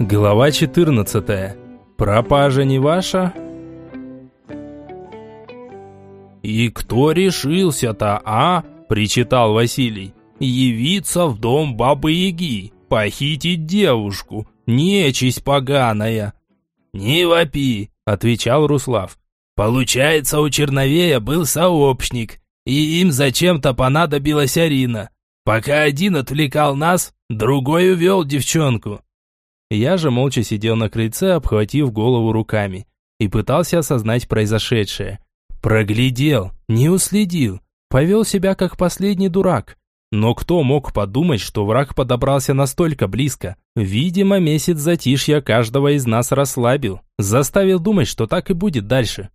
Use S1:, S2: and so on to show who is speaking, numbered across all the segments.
S1: Глава 14. Пропажа не ваша? «И кто решился-то, а?» – причитал Василий. «Явиться в дом Бабы-Яги, похитить девушку, нечисть поганая». «Не вопи», – отвечал Руслав. «Получается, у Черновея был сообщник, и им зачем-то понадобилась Арина. Пока один отвлекал нас, другой увел девчонку. Я же молча сидел на крыльце, обхватив голову руками, и пытался осознать произошедшее. Проглядел, не уследил, повел себя как последний дурак. Но кто мог подумать, что враг подобрался настолько близко? Видимо, месяц затишья каждого из нас расслабил, заставил думать, что так и будет дальше.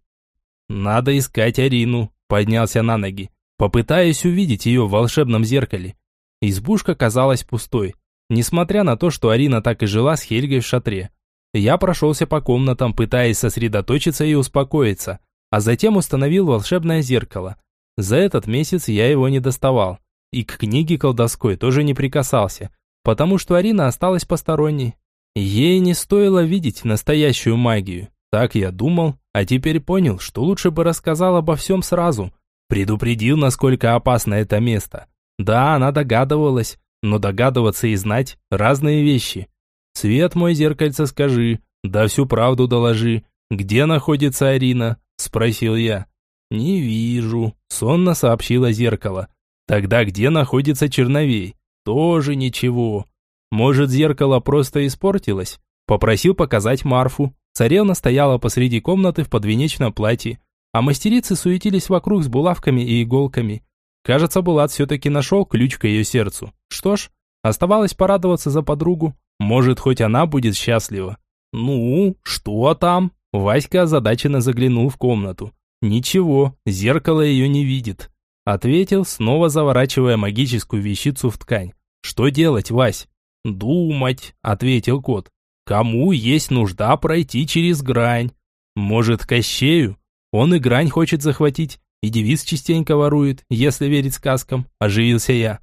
S1: Надо искать Арину, поднялся на ноги, попытаясь увидеть ее в волшебном зеркале. Избушка казалась пустой, Несмотря на то, что Арина так и жила с Хельгой в шатре. Я прошелся по комнатам, пытаясь сосредоточиться и успокоиться, а затем установил волшебное зеркало. За этот месяц я его не доставал. И к книге колдовской тоже не прикасался, потому что Арина осталась посторонней. Ей не стоило видеть настоящую магию. Так я думал, а теперь понял, что лучше бы рассказал обо всем сразу. Предупредил, насколько опасно это место. Да, она догадывалась, но догадываться и знать – разные вещи. Свет мой зеркальце скажи, да всю правду доложи. Где находится Арина? Спросил я. Не вижу, сонно сообщило зеркало. Тогда где находится Черновей? Тоже ничего. Может, зеркало просто испортилось? Попросил показать Марфу. Царевна стояла посреди комнаты в подвенечном платье, а мастерицы суетились вокруг с булавками и иголками. Кажется, Булат все-таки нашел ключ к ее сердцу. Что ж, оставалось порадоваться за подругу. Может, хоть она будет счастлива. «Ну, что там?» Васька озадаченно заглянул в комнату. «Ничего, зеркало ее не видит», — ответил, снова заворачивая магическую вещицу в ткань. «Что делать, Вась?» «Думать», — ответил кот. «Кому есть нужда пройти через грань? Может, Кощею? Он и грань хочет захватить, и девиз частенько ворует, если верить сказкам», — оживился я.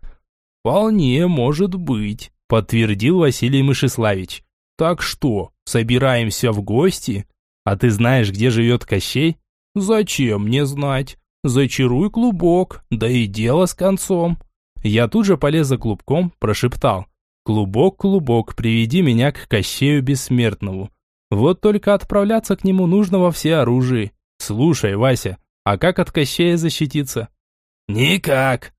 S1: «Вполне может быть», – подтвердил Василий Мышеславич. «Так что, собираемся в гости? А ты знаешь, где живет Кощей?» «Зачем мне знать? Зачаруй клубок, да и дело с концом». Я тут же полез за клубком, прошептал. «Клубок, клубок, приведи меня к Кощею Бессмертному. Вот только отправляться к нему нужно во все оружие. Слушай, Вася, а как от Кощея защититься?» «Никак»,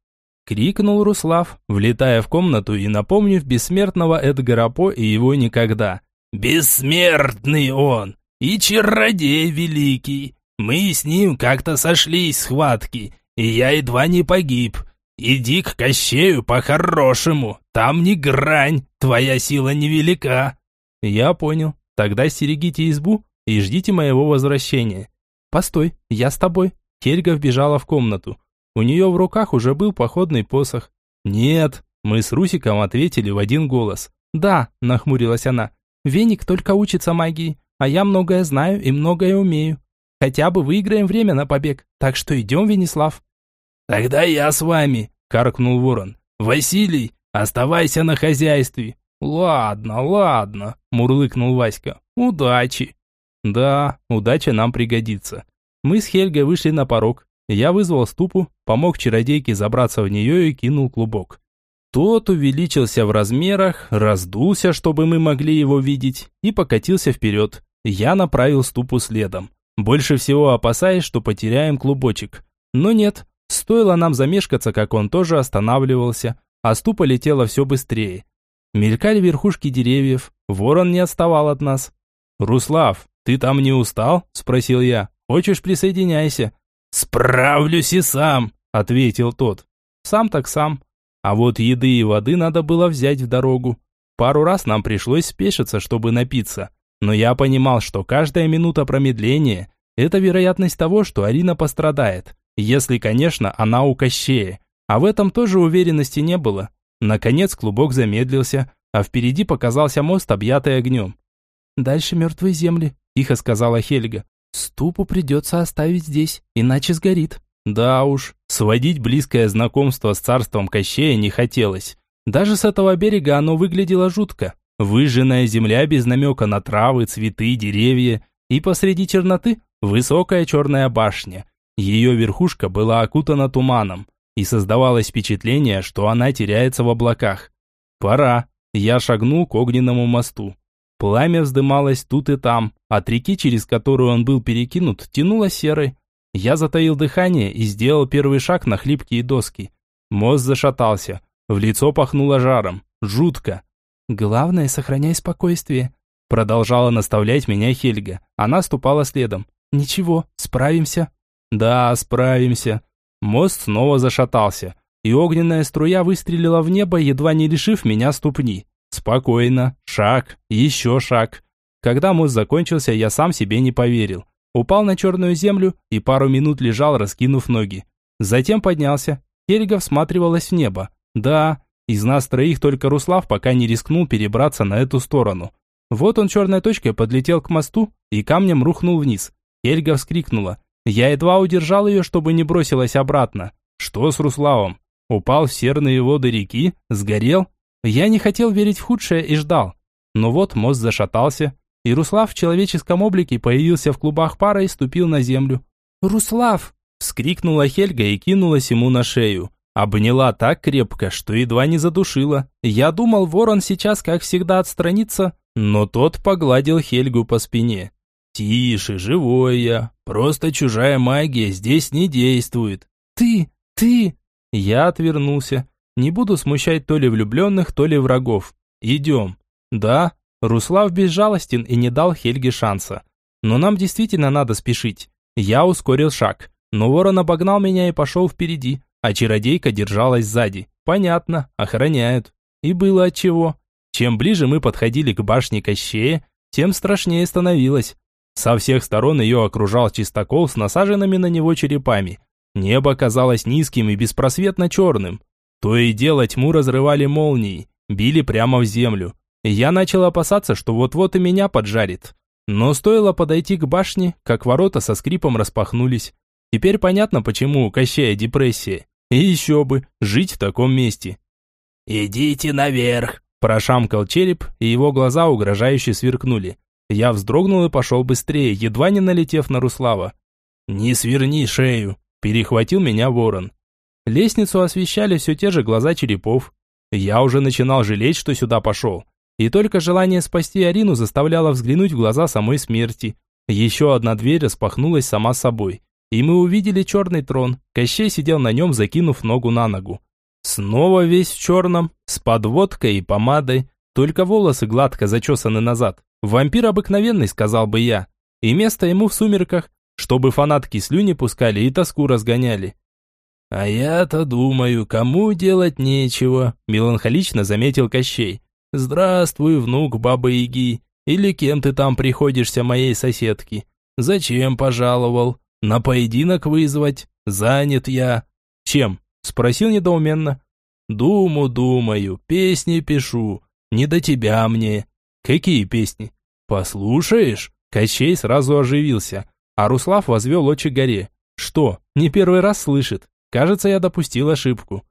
S1: Крикнул Руслав, влетая в комнату и напомнив бессмертного Эдгара По и его никогда. «Бессмертный он! И чародей великий! Мы с ним как-то сошлись в схватке, и я едва не погиб. Иди к Кощею по-хорошему, там не грань, твоя сила невелика». «Я понял. Тогда стерегите избу и ждите моего возвращения». «Постой, я с тобой». Хельга вбежала в комнату. У нее в руках уже был походный посох. «Нет», мы с Русиком ответили в один голос. «Да», нахмурилась она, «Веник только учится магии, а я многое знаю и многое умею. Хотя бы выиграем время на побег, так что идем, Венеслав». «Тогда я с вами», каркнул ворон. «Василий, оставайся на хозяйстве». «Ладно, ладно», мурлыкнул Васька. «Удачи». «Да, удача нам пригодится». Мы с Хельгой вышли на порог, я вызвал ступу, помог чародейке забраться в нее и кинул клубок. Тот увеличился в размерах, раздулся, чтобы мы могли его видеть, и покатился вперед. Я направил ступу следом, больше всего опасаясь, что потеряем клубочек. Но нет, стоило нам замешкаться, как он тоже останавливался, а ступа летела все быстрее. Мелькали верхушки деревьев, ворон не отставал от нас. «Руслав, ты там не устал?» – спросил я. «Хочешь, присоединяйся?» «Справлюсь и сам», — ответил тот. «Сам так сам. А вот еды и воды надо было взять в дорогу. Пару раз нам пришлось спешиться, чтобы напиться. Но я понимал, что каждая минута промедления – это вероятность того, что Арина пострадает. Если, конечно, она у Кощея. А в этом тоже уверенности не было. Наконец клубок замедлился, а впереди показался мост, объятый огнем. «Дальше мертвые земли», – тихо сказала Хельга. Ступу придется оставить здесь, иначе сгорит. Да уж, сводить близкое знакомство с царством Кощея не хотелось. Даже с этого берега оно выглядело жутко. Выжженная земля без намека на травы, цветы, деревья. И посреди черноты высокая черная башня. Ее верхушка была окутана туманом, и создавалось впечатление, что она теряется в облаках. Пора. Я шагнул к огненному мосту. Пламя вздымалось тут и там. От реки, через которую он был перекинут, тянуло серой. Я затаил дыхание и сделал первый шаг на хлипкие доски. Мост зашатался. В лицо пахнуло жаром. Жутко. «Главное, сохраняй спокойствие», продолжала наставлять меня Хельга. Она ступала следом. «Ничего, справимся». «Да, справимся». Мост снова зашатался, и огненная струя выстрелила в небо, едва не лишив меня ступни. Спокойно, шаг, еще шаг. Когда мост закончился, я сам себе не поверил. Упал на черную землю и пару минут лежал, раскинув ноги. Затем поднялся. Хельга всматривалась в небо. Да, из нас троих только Руслав пока не рискнул перебраться на эту сторону. Вот он черной точкой подлетел к мосту и камнем рухнул вниз. Хельга вскрикнула. Я едва удержал ее, чтобы не бросилась обратно. Что с Руславом? Упал в серные воды реки? Сгорел? Я не хотел верить в худшее и ждал. Но вот мост зашатался, и Руслав в человеческом облике появился в клубах пара и ступил на землю. «Руслав!» – вскрикнула Хельга и кинулась ему на шею. Обняла так крепко, что едва не задушила. Я думал, ворон сейчас, как всегда, отстранится, но тот погладил Хельгу по спине. «Тише, живой я. Просто чужая магия здесь не действует». «Ты, ты...» Я отвернулся. Не буду смущать то ли влюбленных, то ли врагов. Идем. Да, Руслав безжалостен и не дал Хельге шанса. Но нам действительно надо спешить. Я ускорил шаг. Но ворон обогнал меня и пошел впереди, а чародейка держалась сзади. Понятно, охраняют. И было отчего. Чем ближе мы подходили к башне Кощея, тем страшнее становилось. Со всех сторон ее окружал чистокол с насаженными на него черепами. Небо казалось низким и беспросветно черным. То и дело тьму разрывали молнии, били прямо в землю. Я начал опасаться, что вот-вот и меня поджарит. Но стоило подойти к башне, как ворота со скрипом распахнулись. Теперь понятно, почему у Кощея депрессия. И еще бы, жить в таком месте. «Идите наверх!» Прошамкал череп, и его глаза угрожающе сверкнули. Я вздрогнул и пошел быстрее, едва не налетев на Руслава. «Не сверни шею!» Перехватил меня ворон. Лестницу освещали все те же глаза черепов. Я уже начинал жалеть, что сюда пошел. И только желание спасти Арину заставляло взглянуть в глаза самой смерти. Еще одна дверь распахнулась сама собой и мы увидели черный трон. Кощей сидел на нем, закинув ногу на ногу. Снова весь в черном, с подводкой и помадой, только волосы гладко зачесаны назад. Вампир обыкновенный, сказал бы я. И место ему в сумерках, чтобы фанатки слюни пускали и тоску разгоняли. «А я-то думаю, кому делать нечего», – меланхолично заметил Кощей. «Здравствуй, внук Бабы-Яги, или кем ты там приходишься моей соседке? Зачем пожаловал? На поединок вызвать? Занят я. Чем? Спросил недоуменно. Думу, думаю, песни пишу. Не до тебя мне. Какие песни? Послушаешь? Кощей сразу оживился, а Руслав возвел очи горе. Что, не первый раз слышит? Кажется, я допустил ошибку.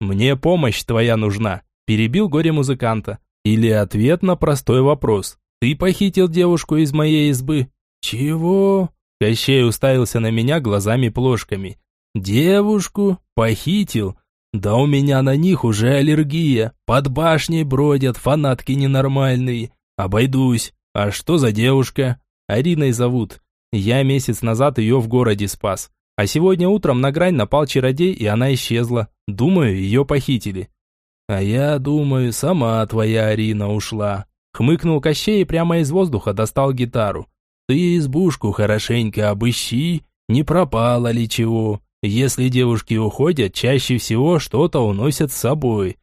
S1: Мне помощь твоя нужна, перебил горе музыканта. Или ответ на простой вопрос. Ты похитил девушку из моей избы? Чего? Кощей уставился на меня глазами-плошками. «Девушку? Похитил? Да у меня на них уже аллергия. Под башней бродят фанатки ненормальные. Обойдусь. А что за девушка? Ариной зовут. Я месяц назад ее в городе спас. А сегодня утром на грань напал чародей, и она исчезла. Думаю, ее похитили. А я думаю, сама твоя Арина ушла. Хмыкнул Кощей и прямо из воздуха достал гитару. Ты избушку хорошенько обыщи, не пропало ли чего. Если девушки уходят, чаще всего что-то уносят с собой.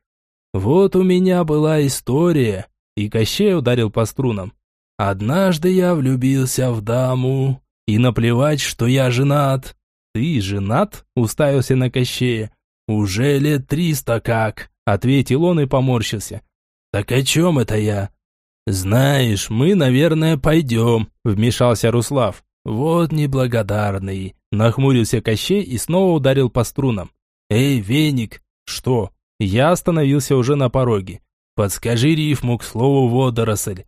S1: Вот у меня была история, и Кощей ударил по струнам. Однажды я влюбился в даму, и наплевать, что я женат. Ты женат? Уставился на Кощея. Уже лет триста как, ответил он и поморщился. Так о чем это я? «Знаешь, мы, наверное, пойдем», — вмешался Руслав. «Вот неблагодарный», — нахмурился Кощей и снова ударил по струнам. «Эй, веник!» «Что?» Я остановился уже на пороге. Подскажи рифму к слову водоросль».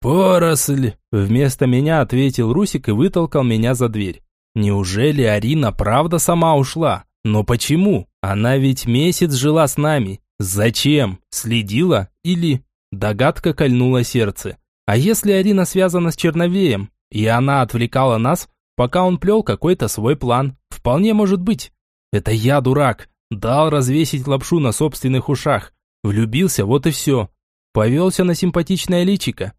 S1: «Поросль!» – вместо меня ответил Русик и вытолкал меня за дверь. Неужели Арина правда сама ушла? Но почему? Она ведь месяц жила с нами. Зачем? Следила? Или... Догадка кольнула сердце. А если Арина связана с Черновеем, и она отвлекала нас, пока он плел какой-то свой план? Вполне может быть. Это я дурак. Дал развесить лапшу на собственных ушах. Влюбился, вот и все. Повелся на симпатичное личико.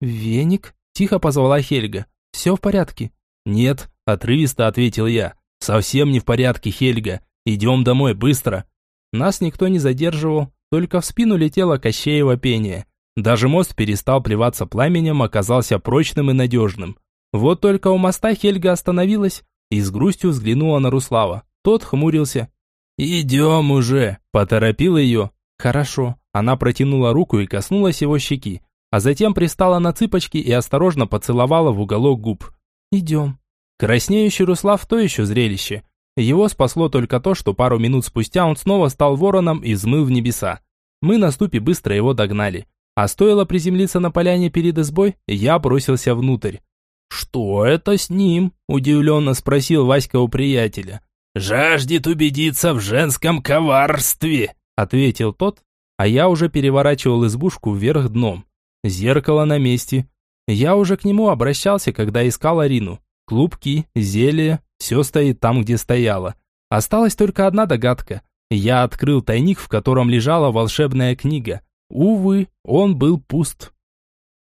S1: «Веник?» – тихо позвала Хельга. «Все в порядке?» «Нет», – отрывисто ответил я. «Совсем не в порядке, Хельга. Идем домой, быстро». Нас никто не задерживал, только в спину летело Кощеево пение. Даже мост перестал плеваться пламенем, оказался прочным и надежным. Вот только у моста Хельга остановилась и с грустью взглянула на Руслава. Тот хмурился. «Идем уже!» – поторопил ее. «Хорошо». Она протянула руку и коснулась его щеки, а затем пристала на цыпочки и осторожно поцеловала в уголок губ. «Идем». Краснеющий Руслав – то еще зрелище. Его спасло только то, что пару минут спустя он снова стал вороном и взмыл в небеса. Мы на ступе быстро его догнали. А стоило приземлиться на поляне перед избой, я бросился внутрь. «Что это с ним?» – удивленно спросил Васька у приятеля.
S2: «Жаждет убедиться в женском коварстве», – ответил тот, а я уже переворачивал избушку вверх дном. Зеркало на месте. Я уже к нему обращался, когда искал Арину. Клубки, зелье, все стоит там, где стояло. Осталась только одна догадка. Я открыл тайник, в котором лежала волшебная книга. Увы, он был пуст.